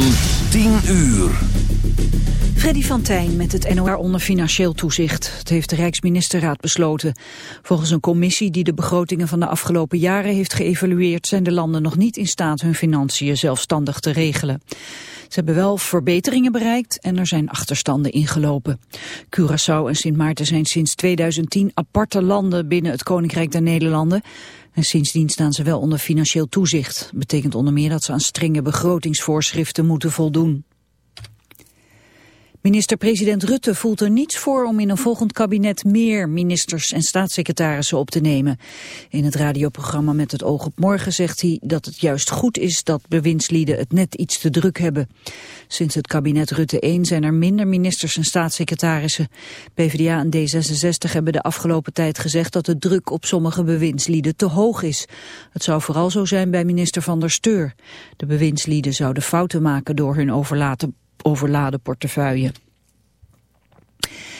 van 10 uur. Freddy van Tijn met het NOR onder financieel toezicht. Het heeft de Rijksministerraad besloten. Volgens een commissie die de begrotingen van de afgelopen jaren heeft geëvalueerd... zijn de landen nog niet in staat hun financiën zelfstandig te regelen. Ze hebben wel verbeteringen bereikt en er zijn achterstanden ingelopen. Curaçao en Sint Maarten zijn sinds 2010 aparte landen binnen het Koninkrijk der Nederlanden... En sindsdien staan ze wel onder financieel toezicht. Betekent onder meer dat ze aan strenge begrotingsvoorschriften moeten voldoen. Minister-president Rutte voelt er niets voor om in een volgend kabinet meer ministers en staatssecretarissen op te nemen. In het radioprogramma Met het oog op morgen zegt hij dat het juist goed is dat bewindslieden het net iets te druk hebben. Sinds het kabinet Rutte 1 zijn er minder ministers en staatssecretarissen. PvdA en D66 hebben de afgelopen tijd gezegd dat de druk op sommige bewindslieden te hoog is. Het zou vooral zo zijn bij minister Van der Steur. De bewindslieden zouden fouten maken door hun overlaten overladen portefeuille.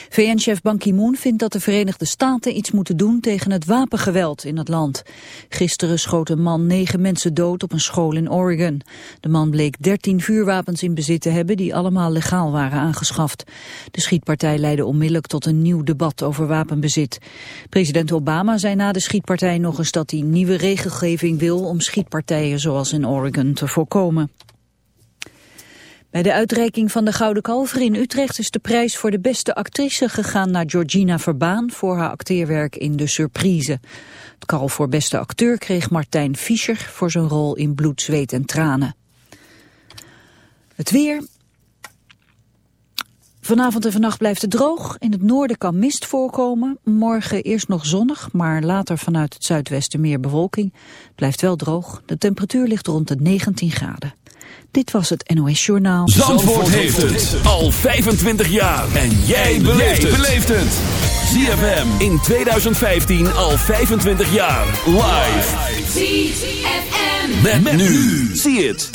VN-chef Ban Ki-moon vindt dat de Verenigde Staten iets moeten doen tegen het wapengeweld in het land. Gisteren schoot een man negen mensen dood op een school in Oregon. De man bleek dertien vuurwapens in bezit te hebben die allemaal legaal waren aangeschaft. De schietpartij leidde onmiddellijk tot een nieuw debat over wapenbezit. President Obama zei na de schietpartij nog eens dat hij nieuwe regelgeving wil om schietpartijen zoals in Oregon te voorkomen. Bij de uitreiking van de Gouden Kalver in Utrecht is de prijs voor de beste actrice gegaan naar Georgina Verbaan voor haar acteerwerk in De Surprise. Het kalf voor beste acteur kreeg Martijn Fischer voor zijn rol in Bloed, Zweet en Tranen. Het weer. Vanavond en vannacht blijft het droog. In het noorden kan mist voorkomen. Morgen eerst nog zonnig, maar later vanuit het zuidwesten meer bewolking. Het blijft wel droog. De temperatuur ligt rond de 19 graden. Dit was het NOS Journaal. Zandvoort, Zandvoort heeft het al 25 jaar. En jij beleeft het. ZFM in 2015 al 25 jaar. Live. ZFM. Met, met nu. Zie het.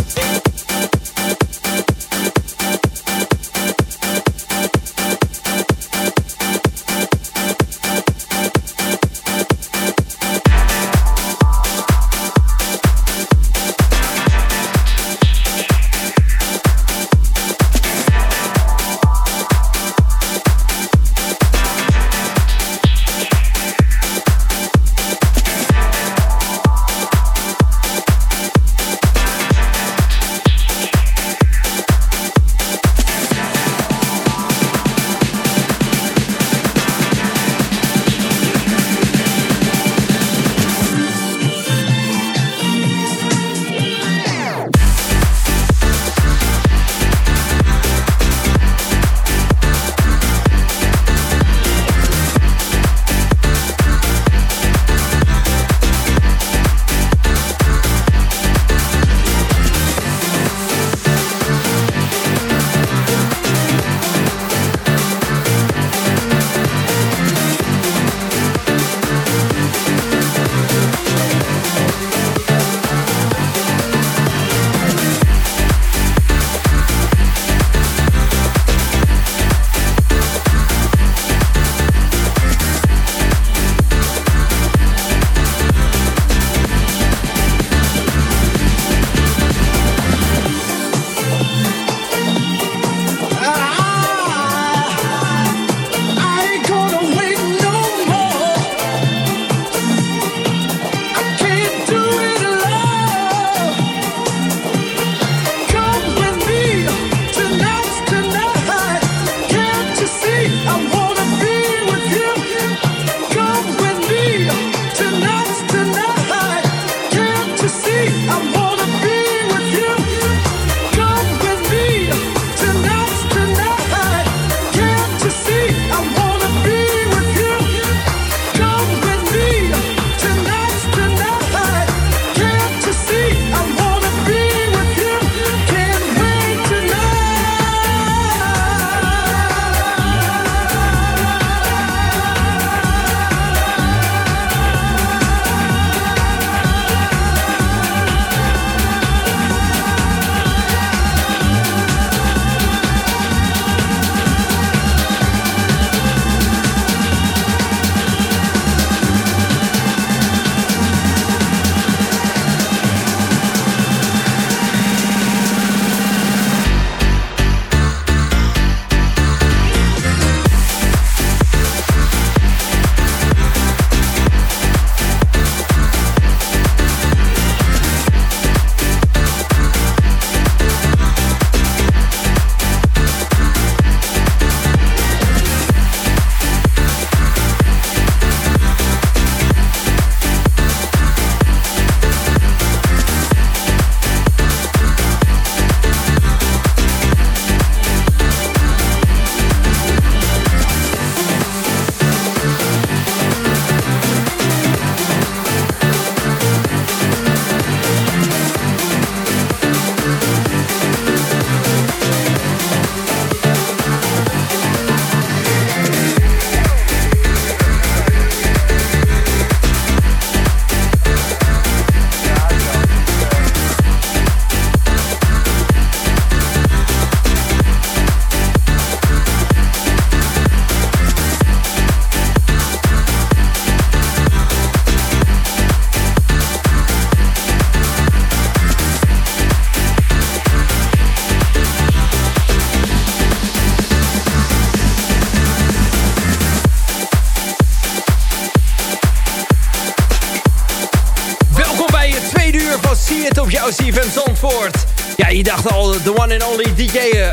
De one and only DJ... Uh,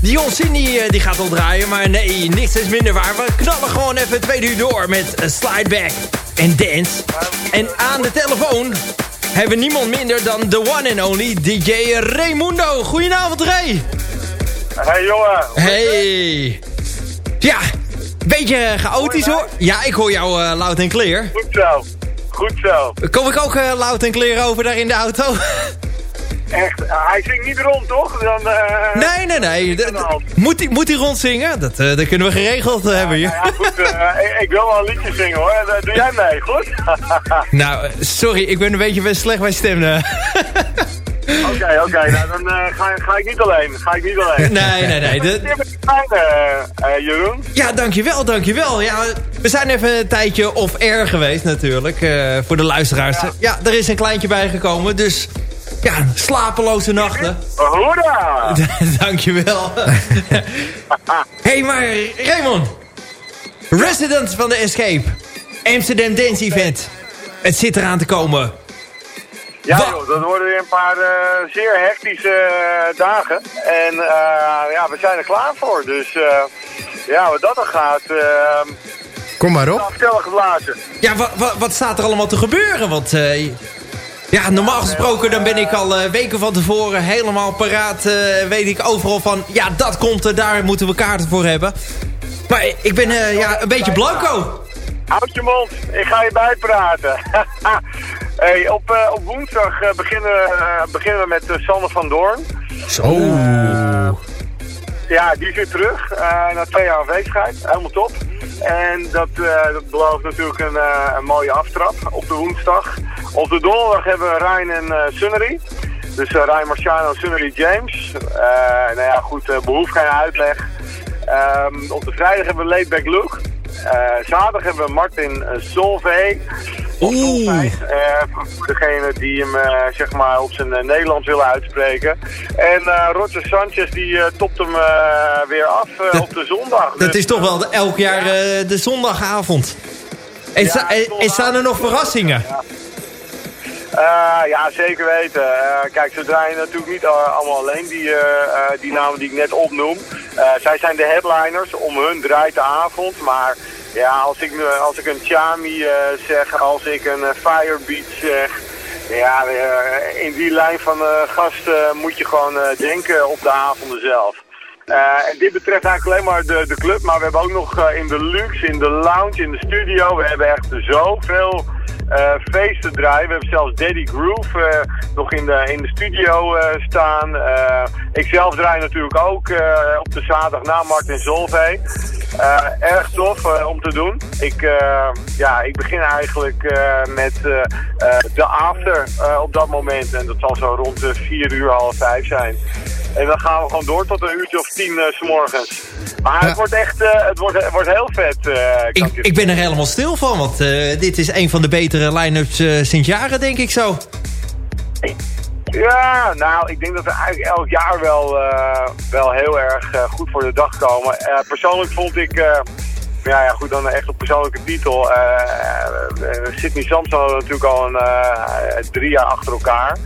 Dion Cindy die gaat al draaien, maar nee, niks is minder waar. We knallen gewoon even twee uur door met Slideback en Dance. En aan de telefoon hebben we niemand minder dan de one and only DJ Raimundo. Goedenavond, Ray. Hey, jongen. Hey. Ja, beetje chaotisch hoor. Ja, ik hoor jou uh, luid en clear. Goed zo. Goed zo. Kom ik ook uh, luid en clear over daar in de auto? Echt, hij zingt niet rond, toch? Dan, uh, nee, nee, nee. Moet hij, moet hij rondzingen? Dat, uh, dat kunnen we geregeld ja, hebben hier. Ja, goed, ik, ik, wil wel een liedje zingen hoor. Doe jij mee, goed? nou, sorry, ik ben een beetje best slecht bij stemmen. Oké, oké. Okay. nou, dan uh, ga, ga, ik niet alleen. Ga ik niet alleen. Nee, nee, nee. De... Uh, Jeroen. Ja, dankjewel, dankjewel. Ja, we zijn even een tijdje off-air geweest natuurlijk. Uh, voor de luisteraars. Ja. ja, er is een kleintje bijgekomen. Dus ja, slapeloze nachten. Hoera! dankjewel. Hé, hey, maar Raymond. Resident van de Escape. Amsterdam Dance Event. Het zit eraan te komen. Ja joh, dat worden weer een paar uh, zeer hectische uh, dagen. En uh, ja, we zijn er klaar voor. Dus ja, wat dat dan gaat... Kom maar op. geblazen. Ja, wat, wat, wat, staat er allemaal te gebeuren? Want ja, normaal gesproken dan ben ik al weken van tevoren helemaal paraat. weet ik overal van, ja dat komt er, daar moeten we kaarten voor hebben. Maar ik ben ja, een beetje blanco. Houd je mond, ik ga je bijpraten. Hey, op, uh, op woensdag uh, beginnen, uh, beginnen we met Sander van Doorn. Zo. Ja, die zit terug na twee jaar afwezigheid. Helemaal top. En dat, dat belooft natuurlijk een, een mooie aftrap op de woensdag. Op de donderdag hebben we Ryan en Sunnery. Dus Ryan Marciano Sunnery James. nou ja, goed, behoeft geen uitleg. Um, op de vrijdag hebben we Laidback Luke. Zaterdag hebben we Martin Solvay. Oeh. Uh, voor degene die hem zeg maar op zijn Nederlands willen uitspreken. En Roger Sanchez die topt hem weer af dat, op de zondag. Dat dus, is toch wel elk jaar de zondagavond. En, ja, sta, en staan er nog verrassingen? Ja. Uh, ja, zeker weten. Uh, kijk, ze draaien natuurlijk niet allemaal alleen, die, uh, die namen die ik net opnoem. zij zijn de headliners, om hun draait de avond, maar ja, als ik, als ik een Chami zeg, als ik een Firebeat zeg... Ja, in die lijn van gasten moet je gewoon denken op de avonden zelf. En dit betreft eigenlijk alleen maar de, de club, maar we hebben ook nog in de luxe, in de lounge, in de studio. We hebben echt zoveel uh, feesten draaien. We hebben zelfs Daddy Groove nog in de, in de studio staan. ik zelf draai natuurlijk ook op de zaterdag na Martin Zolvee. erg tof om te doen. Ik, ja, ik begin eigenlijk met de after op dat moment. En dat zal zo rond de 4 uur, half 5 zijn. En dan gaan we gewoon door tot een uurtje of tien uh, s morgens. Maar het wordt echt, uh, het wordt, het wordt heel vet. Uh, ik, ik ben er helemaal stil van, want dit is een van de betere line-ups sinds jaren, denk ik zo. Ja, nou, ik denk dat we eigenlijk elk jaar wel, wel heel erg goed voor de dag komen. persoonlijk vond ik, ja, ja, goed, dan echt op persoonlijke titel. Sydney Samson hadden natuurlijk al een, drie jaar achter elkaar.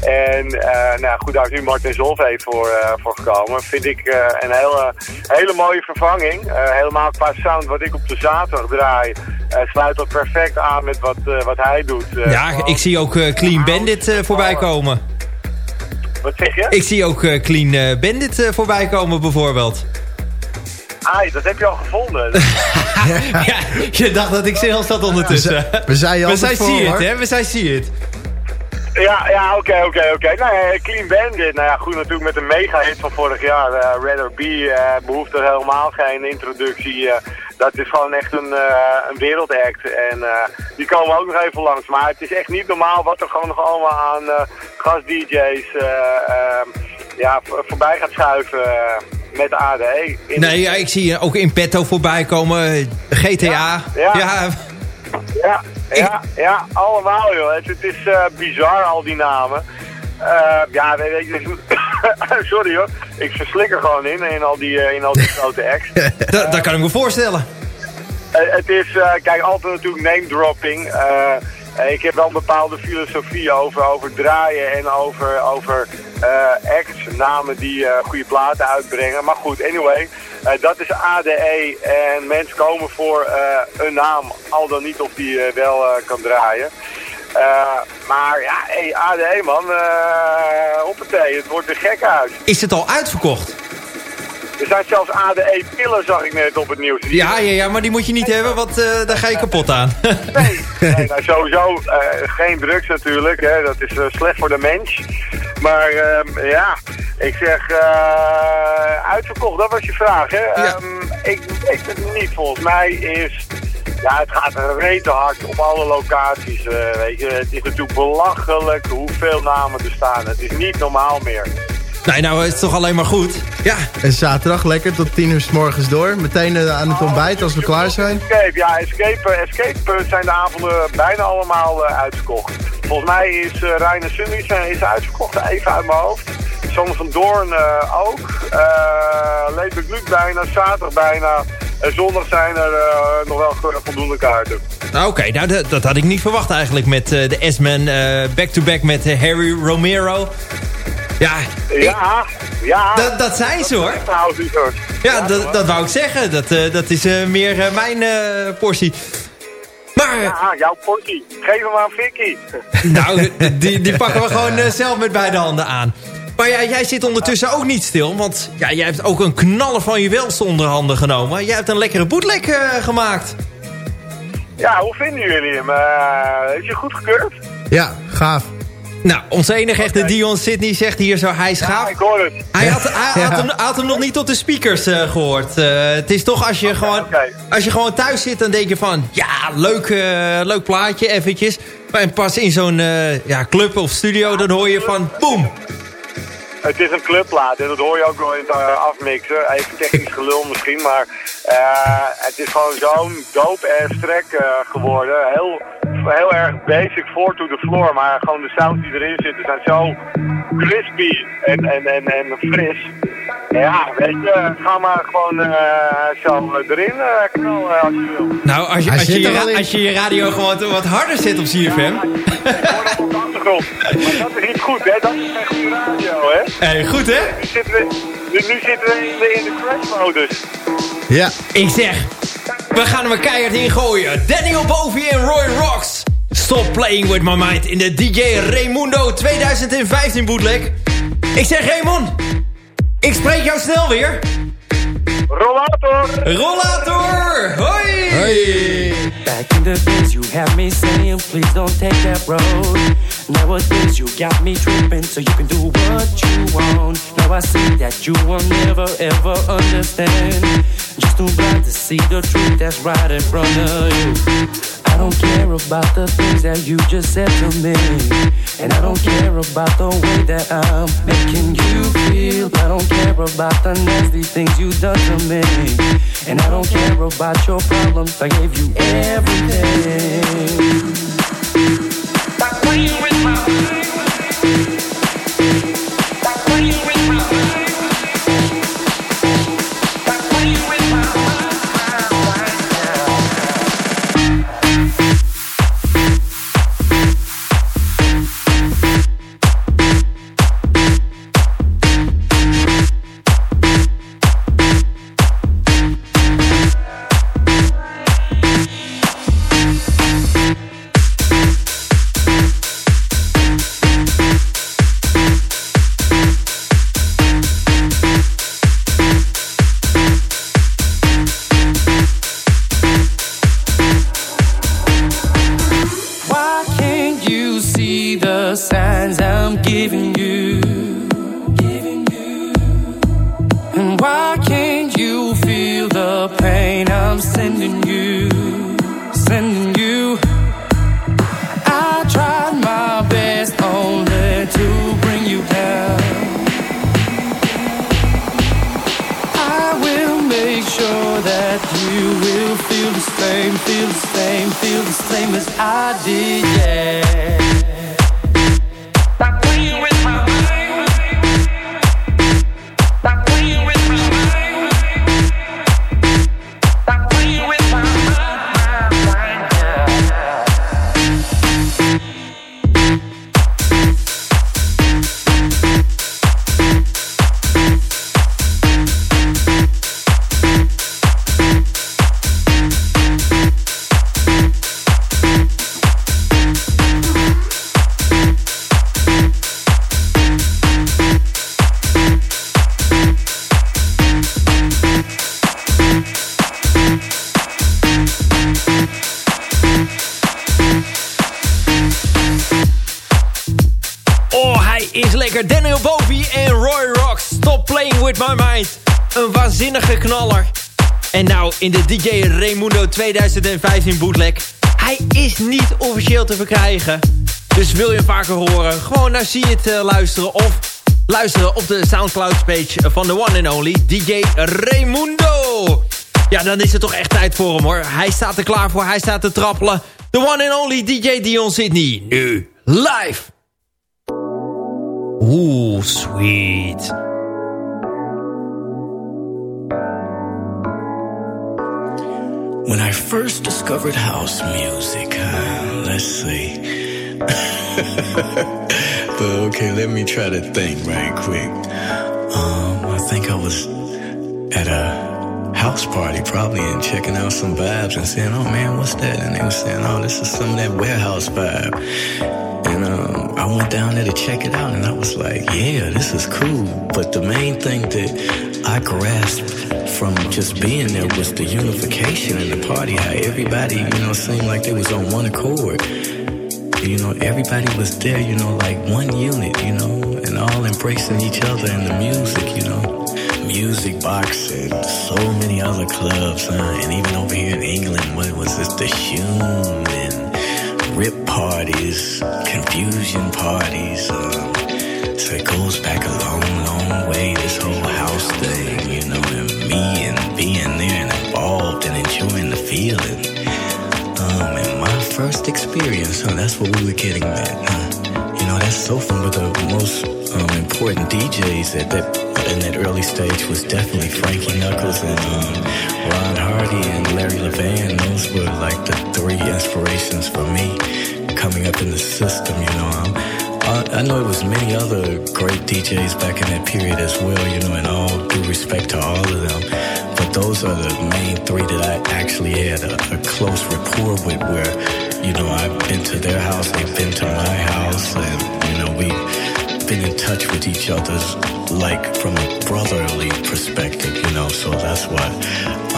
En uh, nou goed, daar is nu Martin Zolvee voor, uh, voor gekomen. Vind ik uh, een hele, hele mooie vervanging. helemaal qua sound wat ik op de zaterdag draai. sluit dat perfect aan met wat, wat hij doet. ja, ik zie ook Clean Bandit voorbij komen. Wat zeg je? Ik zie ook Clean Bandit voorbij komen bijvoorbeeld. Ah, dat heb je al gevonden. ja, je dacht dat ik zelfs dat ondertussen. We, zijn We zijn see it, hè? We zijn see it. Ja, ja, oké, oké, oké. Nou, Clean Bandit, nou ja, goed, natuurlijk met een mega-hit van vorig jaar. Uh, Red B uh, behoeft er helemaal geen introductie. Uh, dat is gewoon echt een, een wereldact. En die komen ook nog even langs. Maar het is echt niet normaal wat er gewoon nog allemaal aan gast-dj's ehm, ja, voorbij gaat schuiven met ADE. Nee, ja, ik zie je ook in petto voorbij komen. GTA. ja. ja. Ja, ja, ja, allemaal joh. Het, het is uh, bizar al die namen. Uh, ja, weet je, sorry hoor. Ik verslik er gewoon in, in al die, uh, in al die grote acts. dat, dat kan ik me voorstellen. het is, kijk, altijd natuurlijk name dropping. Ik heb wel een bepaalde filosofie over, draaien en over, over acts, namen die goede platen uitbrengen. Maar goed, anyway, dat is ADE en mensen komen voor een naam, al dan niet of die wel kan draaien. maar ja, hey, ADE man, op het het wordt er gek uit. Is het al uitverkocht? Er zijn zelfs ADE-pillen, zag ik net op het nieuws. Ja, ja, ja, maar die moet je niet hebben, want uh, daar ga je kapot aan. nee, nee nou, sowieso uh, geen drugs natuurlijk. Hè. Dat is uh, slecht voor de mens. Maar ehm, ja, ik zeg uitverkocht, dat was je vraag. Hè? Ja. Um, ik weet het niet. Volgens mij is... Ja, het gaat rete hard op alle locaties. weet je. Het is natuurlijk belachelijk hoeveel namen er staan. Het is niet normaal meer. Nee, nou is het toch alleen maar goed. Ja. En zaterdag lekker tot tien uur s morgens door. Meteen uh, aan het ontbijt als we klaar zijn. Escape, ja, Escape, uh, Escape zijn de avonden bijna allemaal uh, uitverkocht. Volgens mij is uh, Rijn en Sunny zijn, is uitverkocht, even uit mijn hoofd. Sander van Doorn ook. Uh, Luc bijna, zaterdag bijna. En zondag zijn er nog wel voldoende kaarten. Nou, Oké, nou, dat had ik niet verwacht eigenlijk met de S-Man back-to-back met Harry Romero. Ja, ja, ja. Dat, dat zijn ze hoor. Ja, dat, dat wou ik zeggen. Dat, uh, dat is uh, meer uh, mijn portie. Maar... Ja, jouw portie. Geef hem aan Vicky. nou, die, die pakken we gewoon zelf met beide handen aan. Maar ja, jij zit ondertussen ook niet stil. Want ja, jij hebt ook een knaller van je welste onder handen genomen. Jij hebt een lekkere bootleg gemaakt. Ja, hoe vinden jullie hem? is je goed gekeurd? Ja, gaaf. Nou, onze enige echte Dion Sydney zegt hier zo, hij is gaaf. Ja, ik hoor het. Hij had, hij had, hem, had hem nog niet tot de speakers uh, gehoord. Uh, het is toch als je, okay, gewoon, okay. als je gewoon thuis zit, dan denk je van... Ja, leuk, uh, leuk plaatje, eventjes. Maar pas in zo'n ja, club of studio, dan hoor je van... Boom! Het is een clubplaat en dat hoor je ook wel in het afmixen. Even technisch gelul misschien, maar het is gewoon zo'n dope ass track geworden. Heel heel erg basic voor to the floor, maar gewoon de sounds die erin zitten zijn zo crispy en, en, en, en fris. Ja, weet je, ga maar gewoon uh, zo erin uh, knallen als je wil. Nou, als je, als je, je, als je je radio gewoon wat harder zet op CFM. Ja, achtergrond. Maar dat is niet goed, hè? Dat is geen goede radio, hè? Hey, goed, hè? Nu zitten we, nu, zitten we in de, in de crash-modus. Ja. Ik zeg, we gaan hem er keihard in gooien. Daniel Bovi en Roy Rocks. Stop playing with my mind in de DJ Raimundo 2015 bootleg. Ik zeg Raymond, ik spreek jou snel weer. Rollator! Rollator! Hoi! Hoi! Back in the days you had me saying please don't take that road Nowadays you got me tripping so you can do what you want Now I see that you will never ever understand Just too blind to see the truth that's right in front of you I don't care about the things that you just said to me. And I don't care about the way that I'm making you feel. I don't care about the nasty things you done to me. And I don't care about your problems. I gave you everything. Stop playing with my Stop playing with my Playing With My Mind. Een waanzinnige knaller. En nou, in de DJ Raimundo 2015 bootleg. Hij is niet officieel te verkrijgen. Dus wil je hem vaker horen, gewoon naar zie het uh, luisteren. Of luisteren op de Soundcloud page van de one and only DJ Raimundo. Ja, dan is het toch echt tijd voor hem hoor. Hij staat er klaar voor, hij staat te trappelen. The one and only DJ Dion Sydney. Nu, live. Oeh, sweet. When I first discovered house music, uh, let's see. but okay, let me try to think right quick. Um, I think I was at a house party probably and checking out some vibes and saying, oh man, what's that? And they were saying, oh, this is some of that warehouse vibe. And um, I went down there to check it out and I was like, yeah, this is cool. But the main thing that I grasped from just being there was the unification in the party. How everybody, you know, seemed like they was on one accord. You know, everybody was there, you know, like one unit, you know, and all embracing each other and the music, you know. Music box and so many other clubs, huh? and even over here in England, what was this? The Hume and Rip parties, confusion parties. Um, so it goes back a long, long way, this whole house thing, you know, and me and being there and involved and enjoying the feeling. Um, and my first experience, huh, that's what we were getting at. Huh? You know, that's so fun. with the most um, important DJs at that in that early stage was definitely Frankie Knuckles and um, Ron Hardy and Larry Levan. Those were like the three inspirations for me coming up in the system. You know, I, I know it was many other great DJs back in that period as well. You know, and all due respect to all of them but those are the main three that I actually had a, a, close rapport with where, you know, I've been to their house, they've been to my house, and, been in touch with each other's, like, from a brotherly perspective, you know, so that's why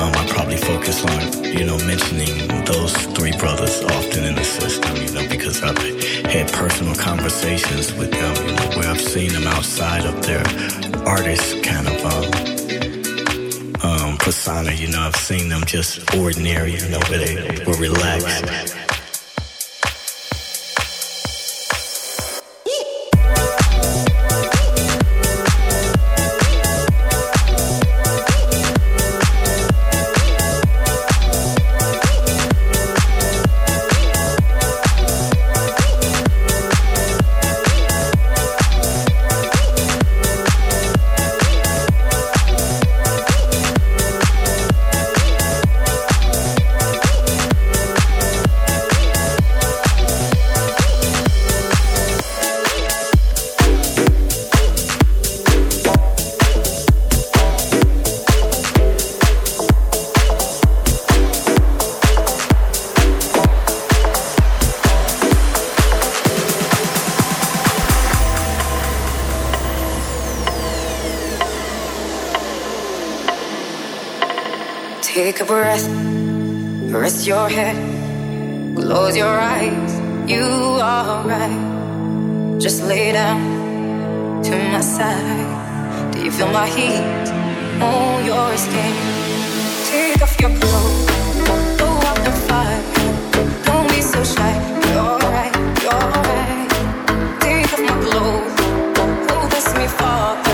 um, I probably focus on, you know, mentioning those three brothers often in the system, you know, because I've had personal conversations with them, you know, where I've seen them outside of their artist kind of, um, um, persona. You know, I've seen them just ordinary, you know, where they were relaxed. Close your eyes. You are right. Just lay down to my side. Do you feel my heat oh, on your skin? Take off your clothes, go out and fight. Don't be so shy. You're right, you're right. Take off my clothes, oh, bless me, Father.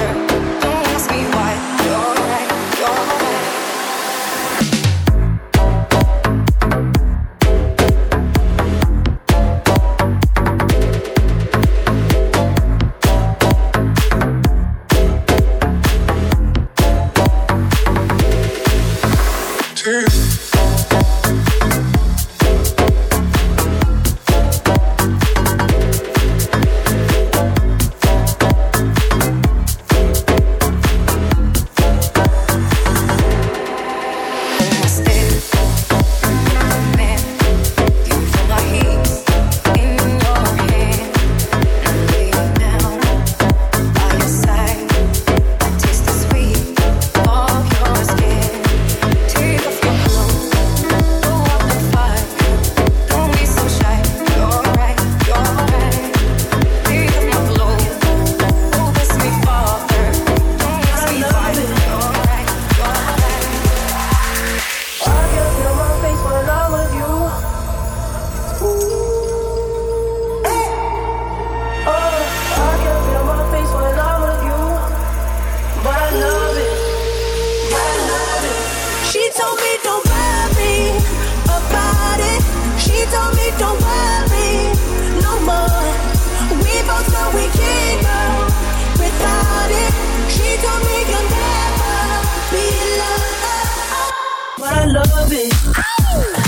love it.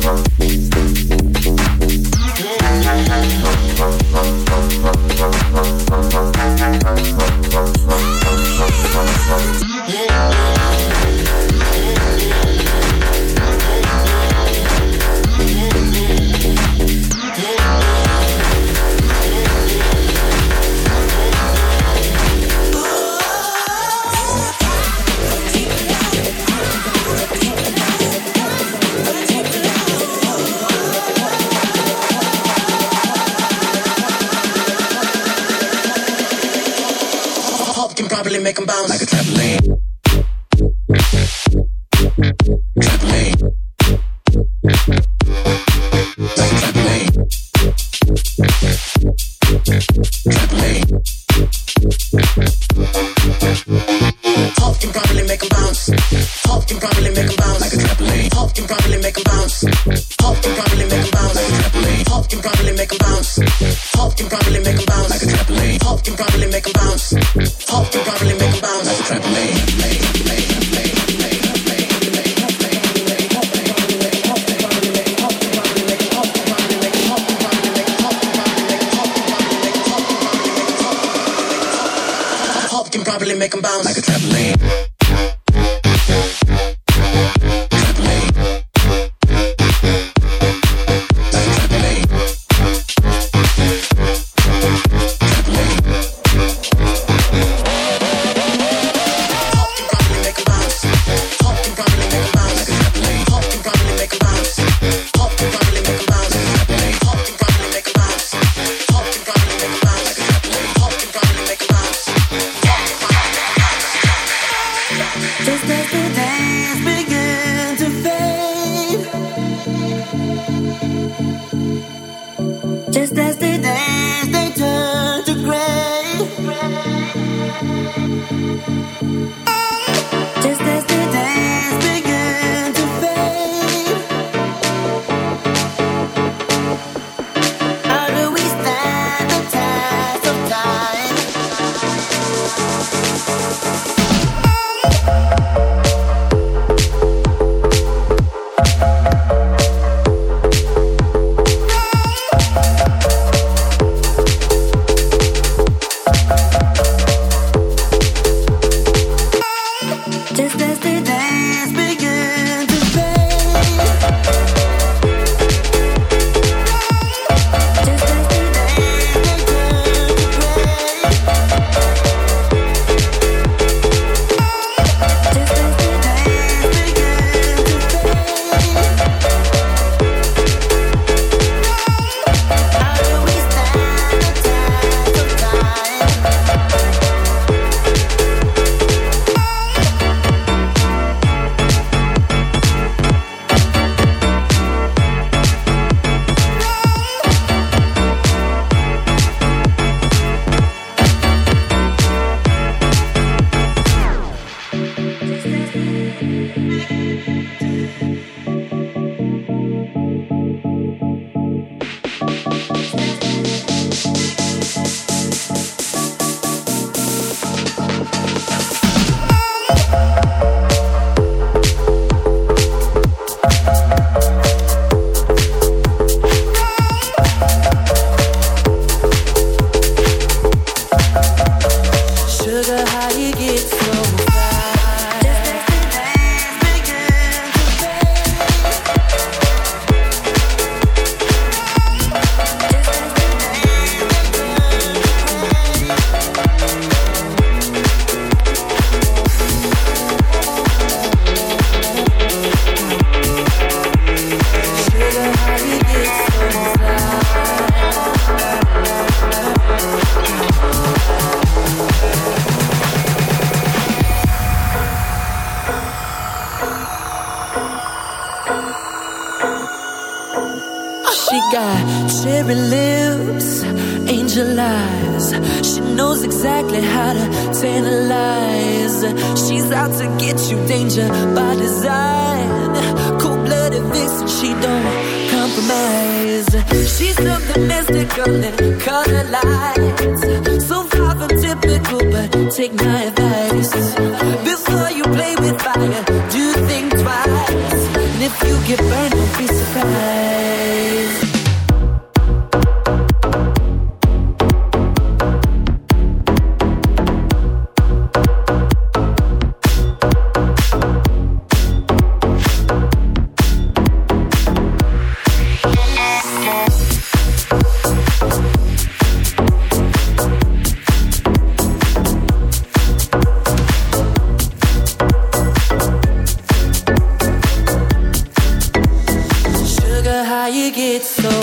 Thank make them bounce. Like it's so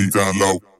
así tan low.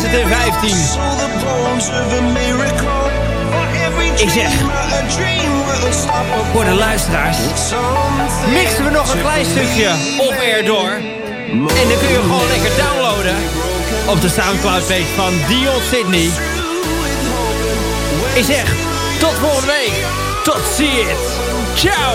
2015. Ik zeg, voor de luisteraars, mixen we nog een klein stukje op air door. En dan kun je gewoon lekker downloaden op de Soundcloud page van Dion Sydney. Ik zeg, tot volgende week. Tot It. Ciao.